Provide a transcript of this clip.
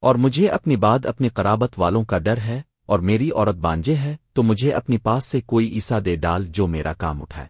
اور مجھے اپنی بات اپنی قرابت والوں کا ڈر ہے اور میری عورت بانجے ہے، تو مجھے اپنی پاس سے کوئی عیسا دے ڈال جو میرا کام اٹھائے۔